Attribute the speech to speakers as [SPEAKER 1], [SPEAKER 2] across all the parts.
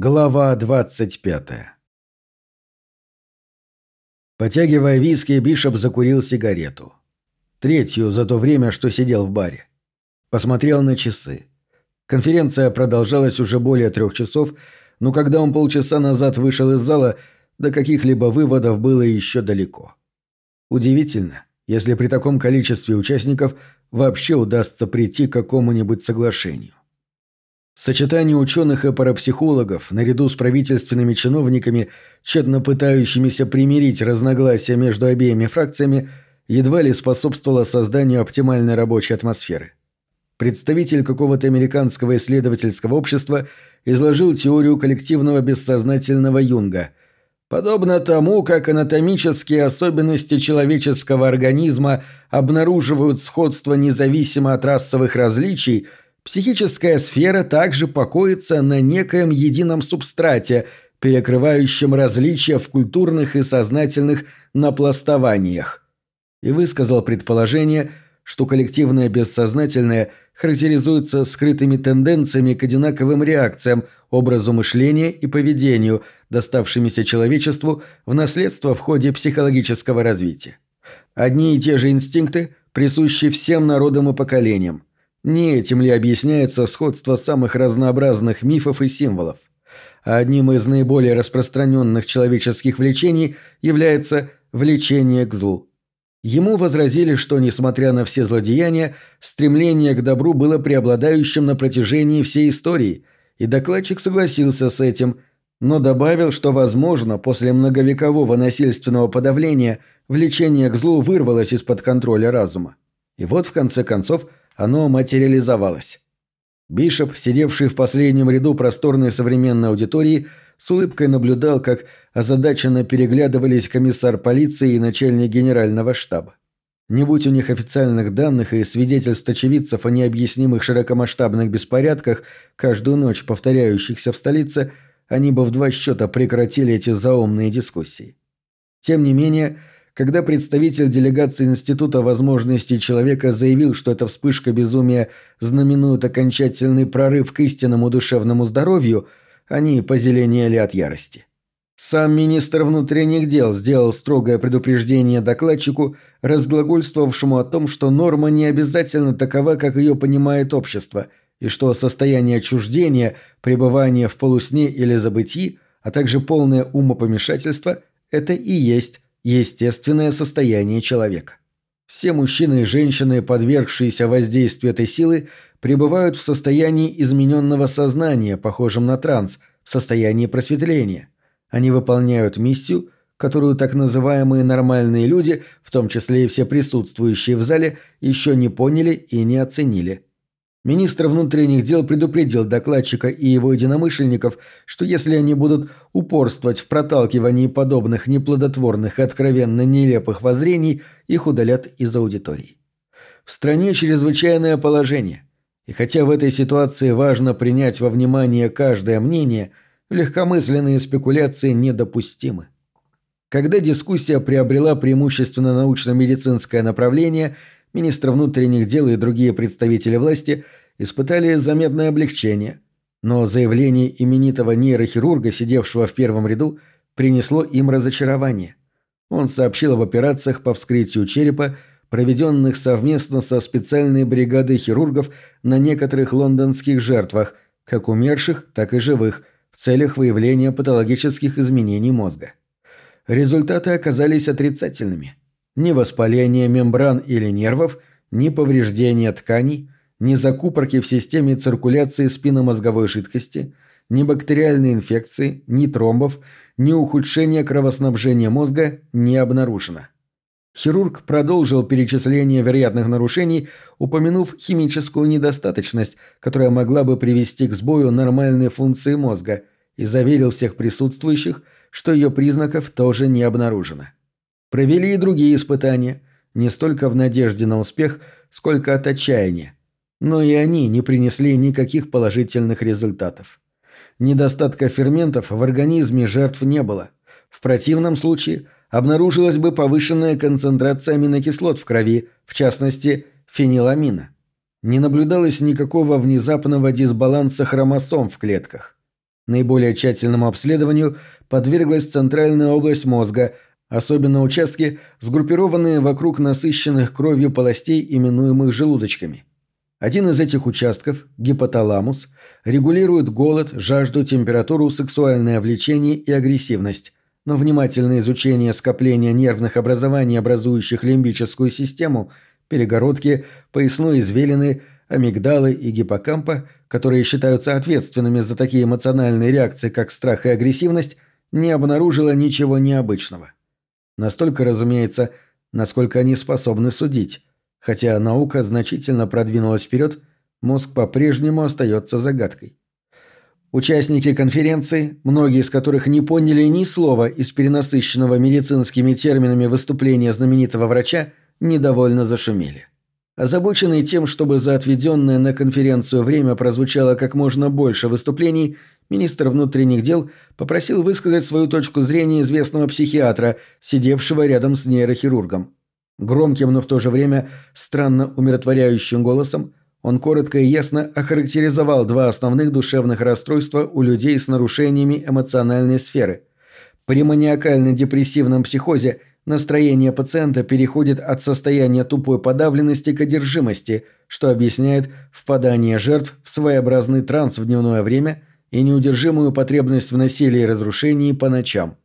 [SPEAKER 1] Глава 25 Потягивая виски, Бишоп закурил сигарету. Третью за то время, что сидел в баре. Посмотрел на часы. Конференция продолжалась уже более трех часов, но когда он полчаса назад вышел из зала, до каких-либо выводов было еще далеко. Удивительно, если при таком количестве участников вообще удастся прийти к какому-нибудь соглашению. Сочетание ученых и парапсихологов, наряду с правительственными чиновниками, тщетно пытающимися примирить разногласия между обеими фракциями, едва ли способствовало созданию оптимальной рабочей атмосферы. Представитель какого-то американского исследовательского общества изложил теорию коллективного бессознательного Юнга. Подобно тому, как анатомические особенности человеческого организма обнаруживают сходство независимо от расовых различий – Психическая сфера также покоится на некоем едином субстрате, перекрывающем различия в культурных и сознательных напластованиях. И высказал предположение, что коллективное бессознательное характеризуется скрытыми тенденциями к одинаковым реакциям, образу мышления и поведению, доставшимися человечеству в наследство в ходе психологического развития. Одни и те же инстинкты присущи всем народам и поколениям. Не этим ли объясняется сходство самых разнообразных мифов и символов? Одним из наиболее распространенных человеческих влечений является влечение к злу. Ему возразили, что, несмотря на все злодеяния, стремление к добру было преобладающим на протяжении всей истории, и докладчик согласился с этим, но добавил, что, возможно, после многовекового насильственного подавления влечение к злу вырвалось из-под контроля разума. И вот, в конце концов, оно материализовалось. Бишоп, сидевший в последнем ряду просторной современной аудитории, с улыбкой наблюдал, как озадаченно переглядывались комиссар полиции и начальник генерального штаба. Не будь у них официальных данных и свидетельств очевидцев о необъяснимых широкомасштабных беспорядках, каждую ночь повторяющихся в столице, они бы в два счета прекратили эти заумные дискуссии. Тем не менее, когда представитель делегации Института возможностей человека заявил, что эта вспышка безумия знаменует окончательный прорыв к истинному душевному здоровью, они позеленели от ярости. Сам министр внутренних дел сделал строгое предупреждение докладчику, разглагольствовавшему о том, что норма не обязательно такова, как ее понимает общество, и что состояние отчуждения, пребывание в полусне или забытии, а также полное умопомешательство – это и есть естественное состояние человека. Все мужчины и женщины, подвергшиеся воздействию этой силы, пребывают в состоянии измененного сознания, похожем на транс, в состоянии просветления. Они выполняют миссию, которую так называемые нормальные люди, в том числе и все присутствующие в зале, еще не поняли и не оценили. Министр внутренних дел предупредил докладчика и его единомышленников, что если они будут упорствовать в проталкивании подобных неплодотворных и откровенно нелепых воззрений, их удалят из аудитории. В стране чрезвычайное положение, и хотя в этой ситуации важно принять во внимание каждое мнение, легкомысленные спекуляции недопустимы. Когда дискуссия приобрела преимущественно научно-медицинское направление – министр внутренних дел и другие представители власти испытали заметное облегчение, но заявление именитого нейрохирурга, сидевшего в первом ряду, принесло им разочарование. Он сообщил об операциях по вскрытию черепа, проведенных совместно со специальной бригадой хирургов на некоторых лондонских жертвах, как умерших, так и живых, в целях выявления патологических изменений мозга. Результаты оказались отрицательными – ни воспаления мембран или нервов, ни повреждения тканей, ни закупорки в системе циркуляции спинномозговой жидкости, ни бактериальной инфекции, ни тромбов, ни ухудшения кровоснабжения мозга не обнаружено. Хирург продолжил перечисление вероятных нарушений, упомянув химическую недостаточность, которая могла бы привести к сбою нормальной функции мозга, и заверил всех присутствующих, что ее признаков тоже не обнаружено. Провели и другие испытания, не столько в надежде на успех, сколько от отчаяния. Но и они не принесли никаких положительных результатов. Недостатка ферментов в организме жертв не было. В противном случае обнаружилась бы повышенная концентрация аминокислот в крови, в частности, фениламина. Не наблюдалось никакого внезапного дисбаланса хромосом в клетках. Наиболее тщательному обследованию подверглась центральная область мозга, особенно участки, сгруппированные вокруг насыщенных кровью полостей, именуемых желудочками. Один из этих участков, гипоталамус, регулирует голод, жажду, температуру, сексуальное влечение и агрессивность, но внимательное изучение скопления нервных образований, образующих лимбическую систему, перегородки, поясной извилины, амигдалы и гиппокампа, которые считаются ответственными за такие эмоциональные реакции, как страх и агрессивность, не обнаружило ничего необычного. Настолько, разумеется, насколько они способны судить. Хотя наука значительно продвинулась вперед, мозг по-прежнему остается загадкой. Участники конференции, многие из которых не поняли ни слова из перенасыщенного медицинскими терминами выступления знаменитого врача, недовольно зашумели. Озабоченный тем, чтобы за отведенное на конференцию время прозвучало как можно больше выступлений, министр внутренних дел попросил высказать свою точку зрения известного психиатра, сидевшего рядом с нейрохирургом. Громким, но в то же время странно умиротворяющим голосом он коротко и ясно охарактеризовал два основных душевных расстройства у людей с нарушениями эмоциональной сферы. При маниакально-депрессивном психозе настроение пациента переходит от состояния тупой подавленности к одержимости, что объясняет впадание жертв в своеобразный транс в дневное время и неудержимую потребность в насилии и разрушении по ночам.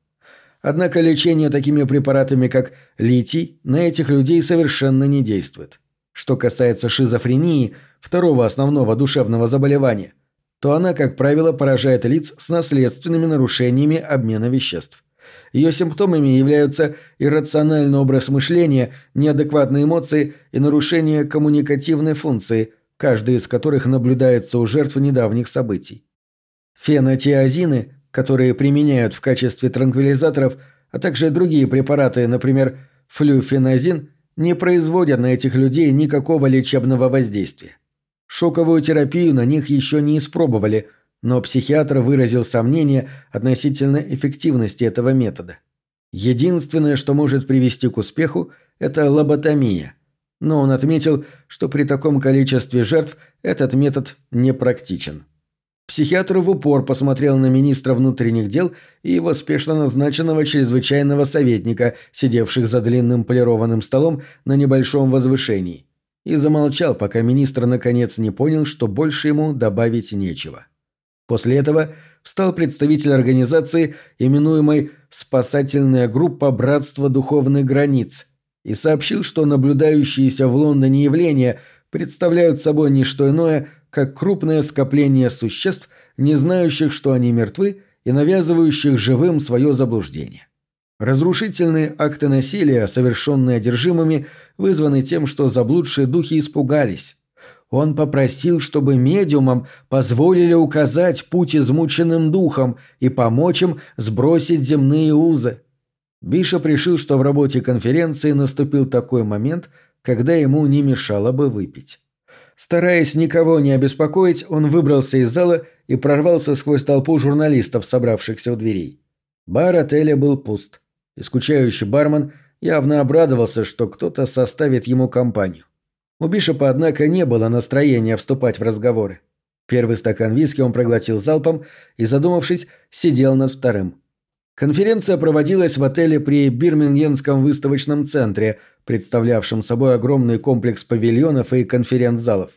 [SPEAKER 1] Однако лечение такими препаратами, как литий, на этих людей совершенно не действует. Что касается шизофрении, второго основного душевного заболевания, то она, как правило, поражает лиц с наследственными нарушениями обмена веществ. Ее симптомами являются иррациональный образ мышления, неадекватные эмоции и нарушение коммуникативной функции, каждый из которых наблюдается у жертв недавних событий. Фенотиазины, которые применяют в качестве транквилизаторов, а также другие препараты, например, флюфеназин, не производят на этих людей никакого лечебного воздействия. Шоковую терапию на них еще не испробовали – но психиатр выразил сомнение относительно эффективности этого метода. Единственное, что может привести к успеху, это лоботомия. Но он отметил, что при таком количестве жертв этот метод непрактичен. Психиатр в упор посмотрел на министра внутренних дел и его спешно назначенного чрезвычайного советника, сидевших за длинным полированным столом на небольшом возвышении, и замолчал, пока министр наконец не понял, что больше ему добавить нечего. После этого встал представитель организации, именуемой «Спасательная группа Братства Духовных Границ», и сообщил, что наблюдающиеся в Лондоне явления представляют собой не что иное, как крупное скопление существ, не знающих, что они мертвы, и навязывающих живым свое заблуждение. Разрушительные акты насилия, совершенные одержимыми, вызваны тем, что заблудшие духи испугались. Он попросил, чтобы медиумам позволили указать путь измученным духом и помочь им сбросить земные узы. Бишоп решил, что в работе конференции наступил такой момент, когда ему не мешало бы выпить. Стараясь никого не обеспокоить, он выбрался из зала и прорвался сквозь толпу журналистов, собравшихся у дверей. Бар отеля был пуст, и скучающий бармен явно обрадовался, что кто-то составит ему компанию. У Бишопа, однако, не было настроения вступать в разговоры. Первый стакан виски он проглотил залпом и, задумавшись, сидел над вторым. Конференция проводилась в отеле при Бирмингемском выставочном центре, представлявшем собой огромный комплекс павильонов и конференц-залов.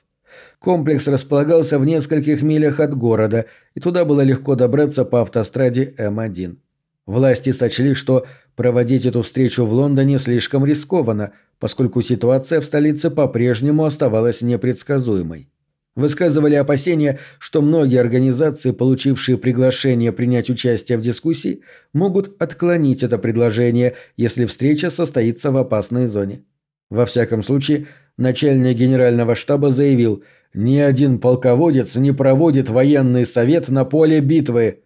[SPEAKER 1] Комплекс располагался в нескольких милях от города, и туда было легко добраться по автостраде М1. Власти сочли, что проводить эту встречу в Лондоне слишком рискованно – поскольку ситуация в столице по-прежнему оставалась непредсказуемой. Высказывали опасения, что многие организации, получившие приглашение принять участие в дискуссии, могут отклонить это предложение, если встреча состоится в опасной зоне. Во всяком случае, начальник генерального штаба заявил, ни один полководец не проводит военный совет на поле битвы.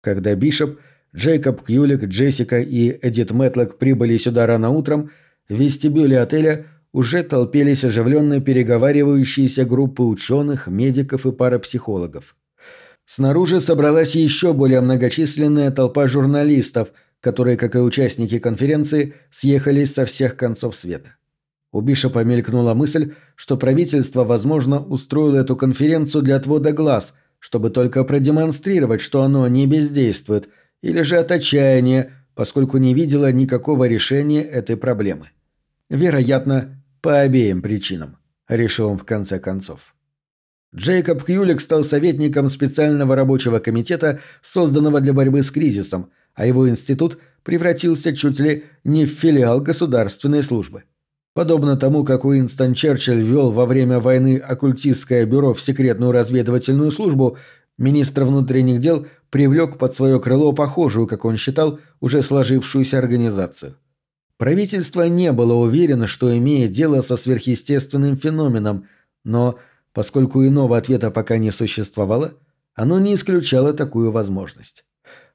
[SPEAKER 1] Когда Бишоп, Джейкоб Кьюлик, Джессика и Эдит Мэтлок прибыли сюда рано утром, в вестибюле отеля уже толпились оживленно переговаривающиеся группы ученых, медиков и парапсихологов. Снаружи собралась еще более многочисленная толпа журналистов, которые, как и участники конференции, съехались со всех концов света. У Бишопа мелькнула мысль, что правительство, возможно, устроило эту конференцию для отвода глаз, чтобы только продемонстрировать, что оно не бездействует, или же от отчаяния, поскольку не видела никакого решения этой проблемы. Вероятно, по обеим причинам, решил он в конце концов. Джейкоб Кьюлик стал советником специального рабочего комитета, созданного для борьбы с кризисом, а его институт превратился чуть ли не в филиал государственной службы. Подобно тому, как Уинстон Черчилль ввел во время войны оккультистское бюро в секретную разведывательную службу, министр внутренних дел привлек под свое крыло похожую, как он считал, уже сложившуюся организацию. Правительство не было уверено, что имеет дело со сверхъестественным феноменом, но, поскольку иного ответа пока не существовало, оно не исключало такую возможность.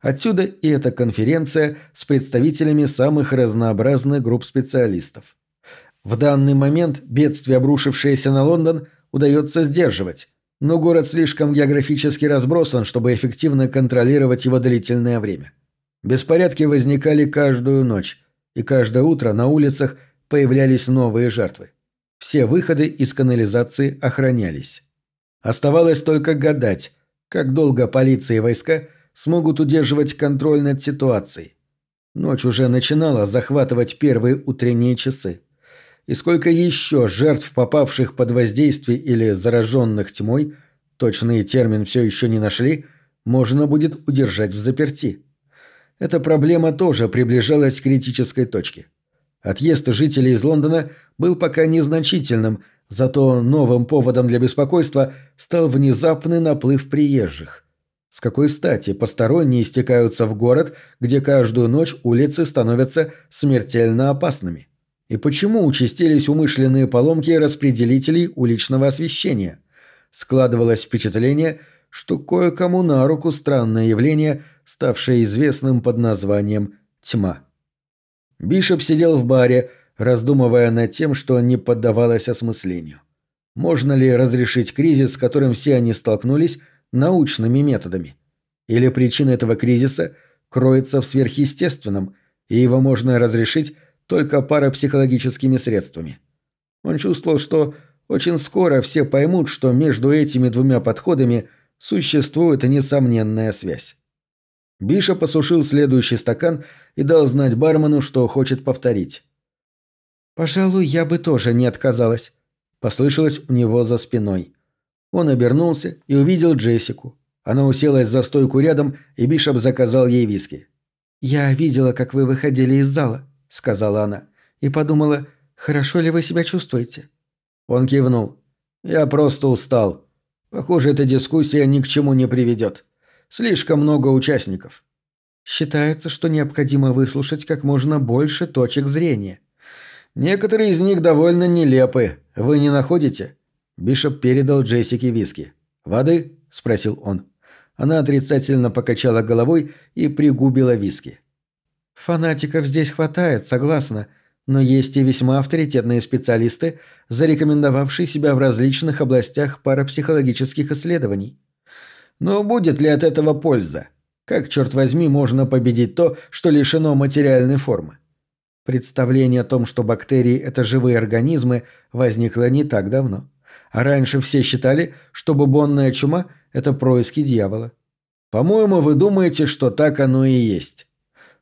[SPEAKER 1] Отсюда и эта конференция с представителями самых разнообразных групп специалистов. В данный момент бедствие, обрушившееся на Лондон, удается сдерживать, но город слишком географически разбросан, чтобы эффективно контролировать его длительное время. Беспорядки возникали каждую ночь, и каждое утро на улицах появлялись новые жертвы. Все выходы из канализации охранялись. Оставалось только гадать, как долго полиция и войска смогут удерживать контроль над ситуацией. Ночь уже начинала захватывать первые утренние часы. И сколько еще жертв, попавших под воздействие или зараженных тьмой, точный термин все еще не нашли, можно будет удержать в заперти. Эта проблема тоже приближалась к критической точке. Отъезд жителей из Лондона был пока незначительным, зато новым поводом для беспокойства стал внезапный наплыв приезжих. С какой стати посторонние стекаются в город, где каждую ночь улицы становятся смертельно опасными? И почему участились умышленные поломки распределителей уличного освещения? Складывалось впечатление, что кое-кому на руку странное явление – ставшее известным под названием «Тьма». Бишоп сидел в баре, раздумывая над тем, что не поддавалось осмыслению. Можно ли разрешить кризис, с которым все они столкнулись, научными методами? Или причина этого кризиса кроется в сверхъестественном, и его можно разрешить только парапсихологическими средствами? Он чувствовал, что очень скоро все поймут, что между этими двумя подходами существует несомненная связь. Биша посушил следующий стакан и дал знать бармену, что хочет повторить. «Пожалуй, я бы тоже не отказалась», – послышалось у него за спиной. Он обернулся и увидел Джессику. Она уселась за стойку рядом, и Бишоп заказал ей виски. «Я видела, как вы выходили из зала», – сказала она, – «и подумала, хорошо ли вы себя чувствуете?» Он кивнул. «Я просто устал. Похоже, эта дискуссия ни к чему не приведет. Слишком много участников. Считается, что необходимо выслушать как можно больше точек зрения. Некоторые из них довольно нелепы. Вы не находите? Бишоп передал Джессике виски. «Воды?» – спросил он. Она отрицательно покачала головой и пригубила виски. «Фанатиков здесь хватает, согласна, но есть и весьма авторитетные специалисты, зарекомендовавшие себя в различных областях парапсихологических исследований. Но будет ли от этого польза? Как, черт возьми, можно победить то, что лишено материальной формы? Представление о том, что бактерии – это живые организмы, возникло не так давно. А раньше все считали, что бубонная чума – это происки дьявола. По-моему, вы думаете, что так оно и есть.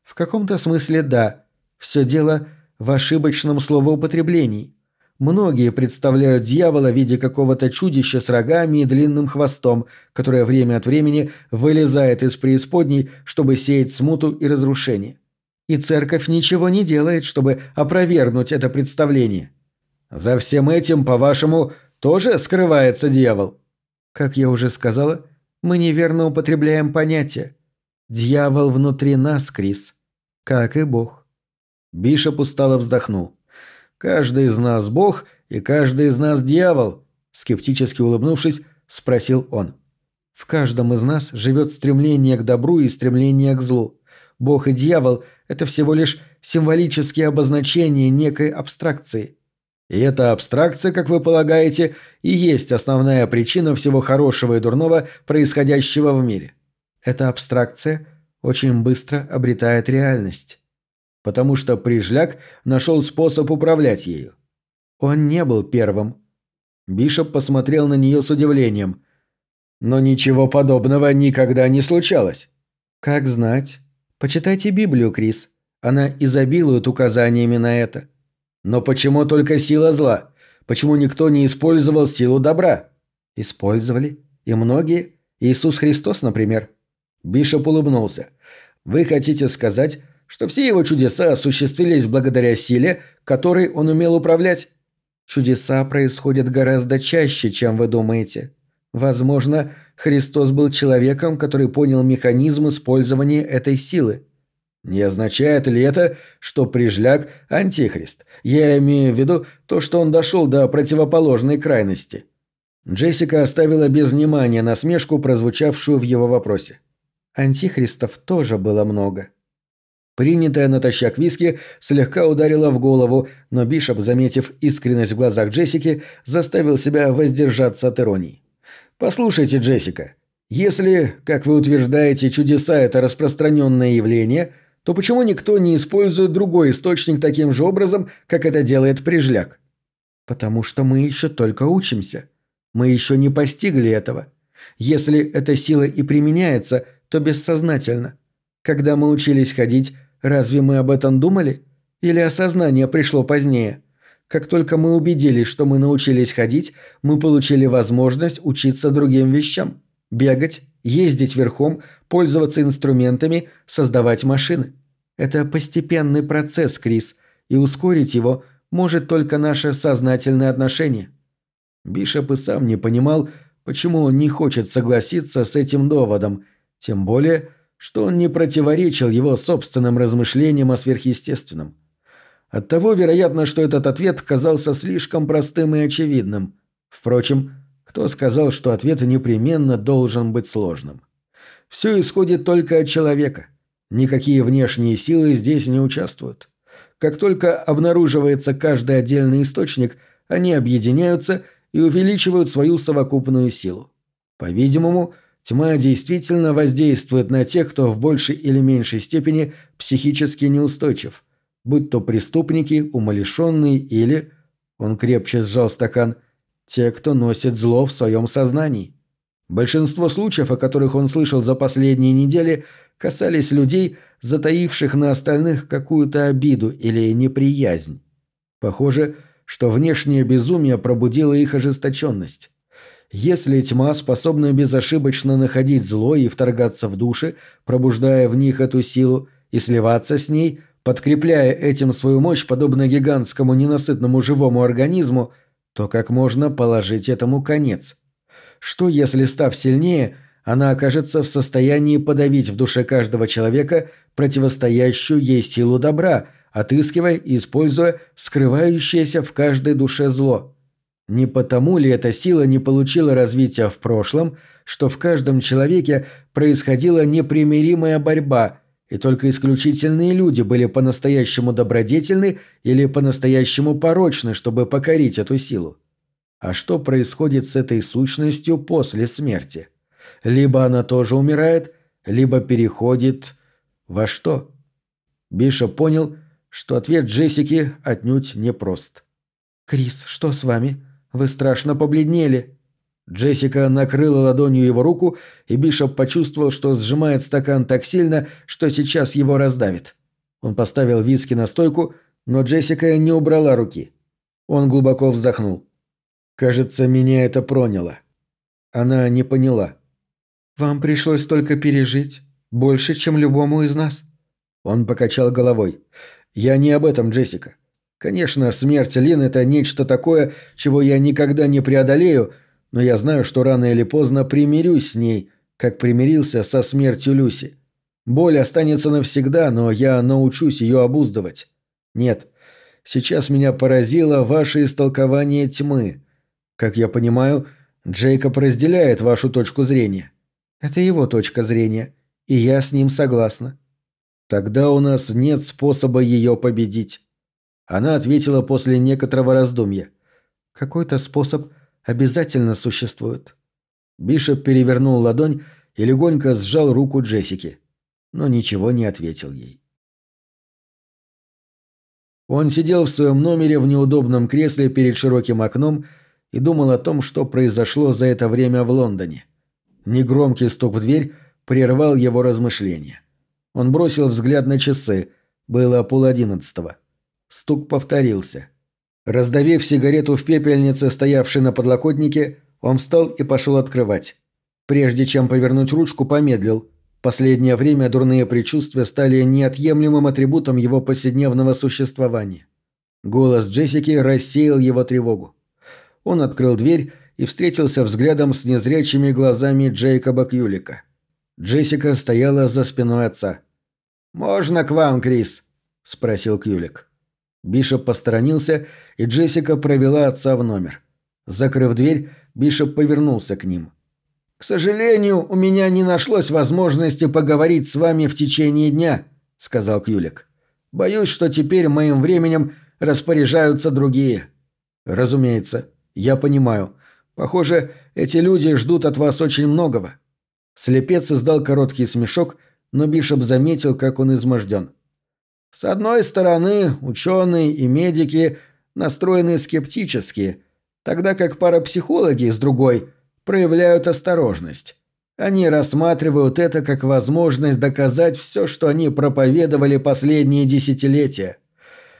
[SPEAKER 1] В каком-то смысле да. Все дело в ошибочном словоупотреблении. Многие представляют дьявола в виде какого-то чудища с рогами и длинным хвостом, которое время от времени вылезает из преисподней, чтобы сеять смуту и разрушение. И церковь ничего не делает, чтобы опровергнуть это представление. За всем этим, по-вашему, тоже скрывается дьявол? Как я уже сказала, мы неверно употребляем понятие. Дьявол внутри нас, Крис, как и Бог. Бишоп устало вздохнул. Каждый из нас бог и каждый из нас дьявол, скептически улыбнувшись, спросил он. В каждом из нас живет стремление к добру и стремление к злу. Бог и дьявол – это всего лишь символические обозначения некой абстракции. И эта абстракция, как вы полагаете, и есть основная причина всего хорошего и дурного, происходящего в мире. Эта абстракция очень быстро обретает реальность потому что Прижляк нашел способ управлять ею. Он не был первым. Бишоп посмотрел на нее с удивлением. Но ничего подобного никогда не случалось.
[SPEAKER 2] Как знать. Почитайте Библию, Крис. Она изобилует указаниями на это.
[SPEAKER 1] Но почему только сила зла? Почему никто не использовал силу добра?
[SPEAKER 2] Использовали. И многие. Иисус Христос, например.
[SPEAKER 1] Бишоп улыбнулся. Вы хотите сказать, что все его чудеса осуществились благодаря силе, которой он умел управлять?
[SPEAKER 2] Чудеса происходят гораздо чаще, чем вы думаете. Возможно, Христос был человеком, который понял механизм использования этой силы.
[SPEAKER 1] Не означает ли это, что Прижляк – антихрист? Я имею в виду то, что он дошел до противоположной крайности. Джессика оставила без внимания насмешку, прозвучавшую в его вопросе.
[SPEAKER 2] Антихристов тоже было много.
[SPEAKER 1] Принятая натощак виски слегка ударила в голову, но Бишоп, заметив искренность в глазах Джессики, заставил себя воздержаться от иронии. «Послушайте, Джессика, если, как вы утверждаете, чудеса – это распространенное явление – то почему никто не использует другой источник таким же образом, как это делает Прижляк?
[SPEAKER 2] Потому что мы еще только учимся. Мы еще не постигли этого. Если эта сила и применяется, то бессознательно. Когда мы учились ходить, разве мы об этом думали? Или осознание пришло позднее? Как только мы убедились, что мы научились ходить, мы получили возможность учиться другим вещам. Бегать, ездить верхом, пользоваться инструментами, создавать машины. Это постепенный процесс, Крис, и ускорить его может только наше сознательное отношение.
[SPEAKER 1] Бишоп и сам не понимал, почему он не хочет согласиться с этим доводом, тем более, что он не противоречил его собственным размышлениям о сверхъестественном. Оттого, вероятно, что этот ответ казался слишком простым и очевидным. Впрочем, кто сказал, что ответ непременно должен быть сложным? Все исходит только от человека. Никакие внешние силы здесь не участвуют. Как только обнаруживается каждый отдельный источник, они объединяются и увеличивают свою совокупную силу. По-видимому, тьма действительно воздействует на тех, кто в большей или меньшей степени психически неустойчив, будь то преступники, умалишенные или... Он крепче сжал стакан – те, кто носит зло в своем сознании. Большинство случаев, о которых он слышал за последние недели, касались людей, затаивших на остальных какую-то обиду или неприязнь. Похоже, что внешнее безумие пробудило их ожесточенность. Если тьма способна безошибочно находить зло и вторгаться в души, пробуждая в них эту силу, и сливаться с ней, подкрепляя этим свою мощь, подобно гигантскому ненасытному живому организму, то как можно положить этому конец? Что если, став сильнее, она окажется в состоянии подавить в душе каждого человека противостоящую ей силу добра, отыскивая и используя скрывающееся в каждой душе зло? Не потому ли эта сила не получила развития в прошлом, что в каждом человеке происходила непримиримая борьба – и только исключительные люди были по-настоящему добродетельны или по-настоящему порочны, чтобы покорить эту силу. А что происходит с этой сущностью после смерти? Либо она тоже умирает, либо переходит во что? Биша понял, что ответ Джессики отнюдь непрост.
[SPEAKER 2] «Крис, что с вами? Вы страшно побледнели».
[SPEAKER 1] Джессика накрыла ладонью его руку, и Бишоп почувствовал, что сжимает стакан так сильно, что сейчас его раздавит. Он поставил виски на стойку, но Джессика не убрала руки. Он глубоко вздохнул. «Кажется, меня это проняло». Она не поняла.
[SPEAKER 2] «Вам пришлось только пережить. Больше, чем любому из нас».
[SPEAKER 1] Он покачал головой. «Я не об этом, Джессика. Конечно, смерть Лин – это нечто такое, чего я никогда не преодолею, но я знаю, что рано или поздно примирюсь с ней, как примирился со смертью Люси. Боль останется навсегда, но я научусь ее обуздывать. Нет, сейчас меня поразило ваше истолкование тьмы. Как я понимаю, Джейкоб разделяет вашу точку зрения.
[SPEAKER 2] Это его точка зрения, и я с ним согласна.
[SPEAKER 1] Тогда у нас нет способа ее победить. Она ответила после некоторого раздумья.
[SPEAKER 2] Какой-то способ обязательно существует.
[SPEAKER 1] Бишоп перевернул ладонь и легонько сжал руку Джессики, но ничего не ответил ей. Он сидел в своем номере в неудобном кресле перед широким окном и думал о том, что произошло за это время в Лондоне. Негромкий стук в дверь прервал его размышления. Он бросил взгляд на часы. Было полодиннадцатого. Стук повторился. Раздавив сигарету в пепельнице, стоявшей на подлокотнике, он встал и пошел открывать. Прежде чем повернуть ручку, помедлил. Последнее время дурные предчувствия стали неотъемлемым атрибутом его повседневного существования. Голос Джессики рассеял его тревогу. Он открыл дверь и встретился взглядом с незрячими глазами Джейкоба Кьюлика. Джессика стояла за спиной отца. «Можно к вам, Крис?» – спросил Кьюлик. Бишоп посторонился, и Джессика провела отца в номер. Закрыв дверь, Бишоп повернулся к ним. «К сожалению, у меня не нашлось возможности поговорить с вами в течение дня», — сказал Кюлик. «Боюсь, что теперь моим временем распоряжаются другие». «Разумеется, я понимаю. Похоже, эти люди ждут от вас очень многого». Слепец издал короткий смешок, но Бишоп заметил, как он изможден. «С одной стороны, ученые и медики настроены скептически, тогда как парапсихологи, с другой, проявляют осторожность. Они рассматривают это как возможность доказать все, что они проповедовали последние десятилетия.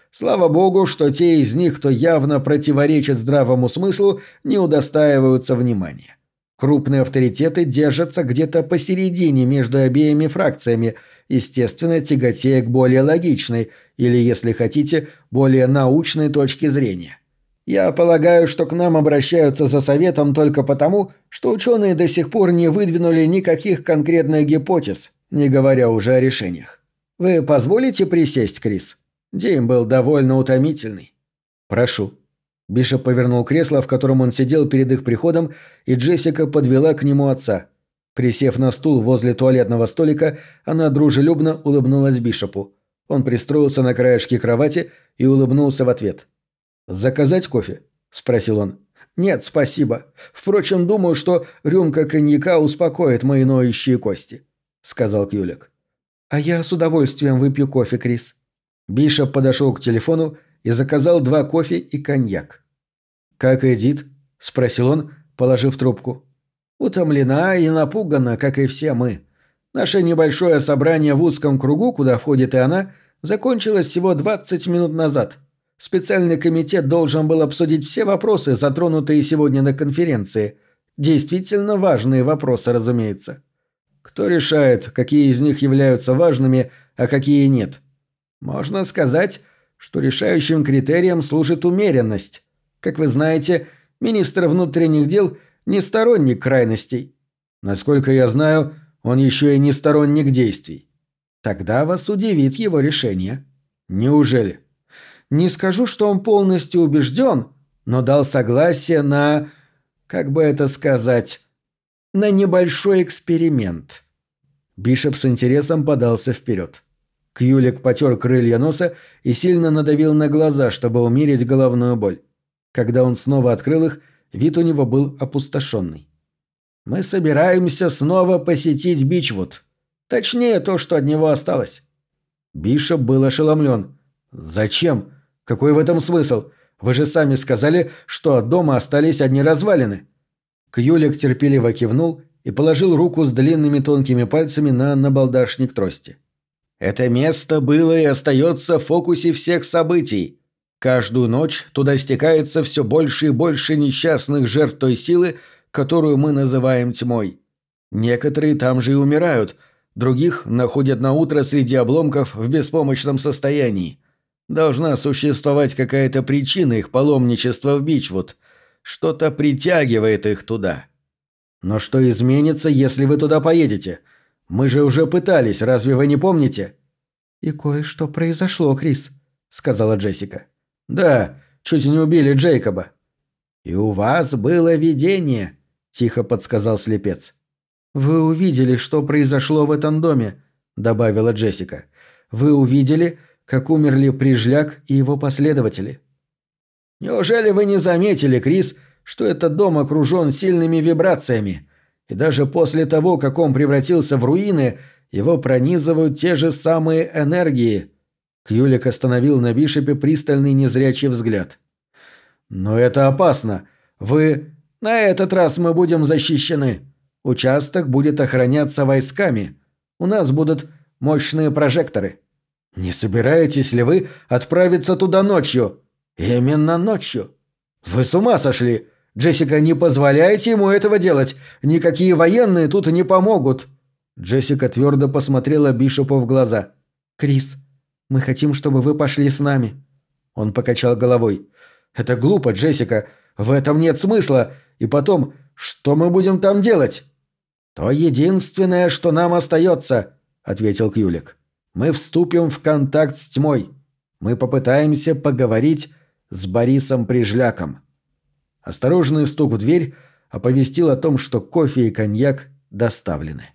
[SPEAKER 1] Слава богу, что те из них, кто явно противоречит здравому смыслу, не удостаиваются внимания. Крупные авторитеты держатся где-то посередине между обеими фракциями, естественно, тяготея к более логичной, или, если хотите, более научной точке зрения. Я полагаю, что к нам обращаются за советом только потому, что ученые до сих пор не выдвинули никаких конкретных гипотез, не говоря уже о решениях. Вы позволите присесть, Крис? День был довольно утомительный. Прошу. Бишоп повернул кресло, в котором он сидел перед их приходом, и Джессика подвела к нему отца. Присев на стул возле туалетного столика, она дружелюбно улыбнулась Бишопу. Он пристроился на краешке кровати и улыбнулся в ответ. — «Заказать кофе?» – спросил он. «Нет, спасибо. Впрочем, думаю, что рюмка коньяка успокоит мои ноющие кости», – сказал Кюлик. «А я с удовольствием выпью кофе, Крис». Бишоп подошел к телефону и заказал два кофе и коньяк. «Как Эдит?» – спросил он, положив трубку. «Утомлена и напугана, как и все мы. Наше небольшое собрание в узком кругу, куда входит и она, закончилось всего 20 минут назад». Специальный комитет должен был обсудить все вопросы, затронутые сегодня на конференции. Действительно важные вопросы, разумеется. Кто решает, какие из них являются важными, а какие нет? Можно сказать, что решающим критерием служит умеренность. Как вы знаете, министр внутренних дел не сторонник крайностей. Насколько я знаю, он еще и не сторонник действий. Тогда вас удивит его решение. Неужели? Не скажу, что он полностью убежден, но дал согласие на... как бы это сказать... на небольшой эксперимент. Бишоп с интересом подался вперед. Кьюлик потер крылья носа и сильно надавил на глаза, чтобы умерить головную боль. Когда он снова открыл их, вид у него был опустошенный. «Мы собираемся снова посетить Бичвуд. Точнее, то, что от него осталось». Бишоп был ошеломлен. «Зачем? Какой в этом смысл? Вы же сами сказали, что от дома остались одни развалины». Кьюлик терпеливо кивнул и положил руку с длинными тонкими пальцами на набалдашник трости. «Это место было и остается в фокусе всех событий. Каждую ночь туда стекается все больше и больше несчастных жертв той силы, которую мы называем тьмой. Некоторые там же и умирают, других находят на утро среди обломков в беспомощном состоянии. Должна существовать какая-то причина их паломничества в Бичвуд. Что-то притягивает их туда. Но что изменится, если вы туда поедете? Мы же уже пытались, разве вы не помните? И кое-что произошло, Крис, сказала Джессика. Да, чуть не убили Джейкоба. И у вас было видение, тихо подсказал слепец. Вы увидели, что произошло в этом доме, добавила Джессика. Вы увидели, как умерли Прижляк и его последователи. Неужели вы не заметили, Крис, что этот дом окружен сильными вибрациями, и даже после того, как он превратился в руины, его пронизывают те же самые энергии? Кьюлик остановил на Бишопе пристальный незрячий взгляд. «Но это опасно. Вы... На этот раз мы будем защищены. Участок будет охраняться войсками. У нас будут мощные прожекторы. Не собираетесь ли вы отправиться туда ночью? Именно ночью. Вы с ума сошли? Джессика, не позволяйте ему этого делать. Никакие военные тут не помогут. Джессика твердо посмотрела Бишопу в глаза.
[SPEAKER 2] Крис, мы хотим, чтобы вы пошли с нами.
[SPEAKER 1] Он покачал головой. Это глупо, Джессика. В этом нет смысла. И потом, что мы будем там делать? То единственное, что нам остается, ответил Кюлик. Мы вступим в контакт с тьмой. Мы попытаемся поговорить с Борисом Прижляком. Осторожный стук в дверь оповестил о том, что кофе и коньяк доставлены.